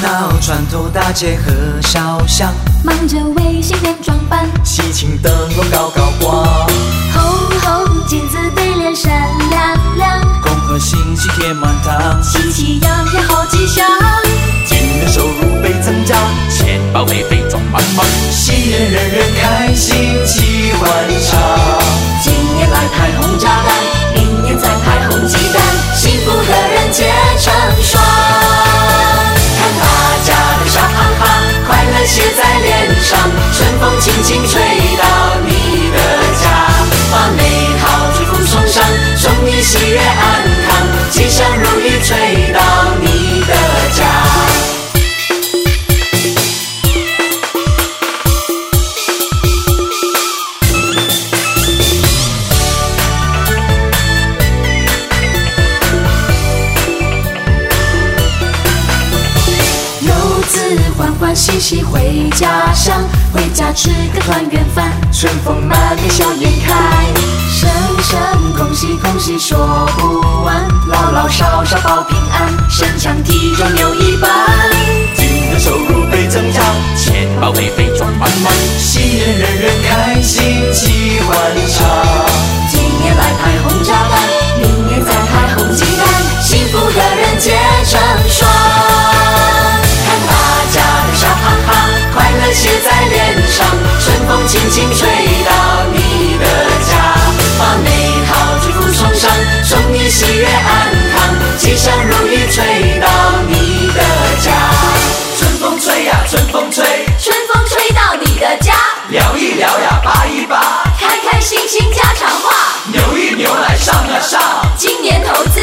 热闹穿透大街和小巷，忙着为新年装扮，喜庆灯笼高高挂，红红金子对联闪亮亮，恭贺新禧贴满堂，喜气洋洋好吉祥。今年收入倍增加，钱包肥肥装满满，新年人人开心齐欢唱。今年来拍红炸弹，欢欢喜喜回家乡，回家吃个团圆饭，春风满面笑颜开，声声恭喜恭喜说不完，老老少少保平安，身强体壮有一半。今年收入倍增长，钱包肥肥装满满，喜人人人开吹到你的家，把美好祝福送上，送你喜悦安康，吉祥如意吹到你的家。春风吹呀春风吹，春风吹到你的家。聊一聊呀扒一扒，开开心心家常话，牛一牛来上啊上，今年投资。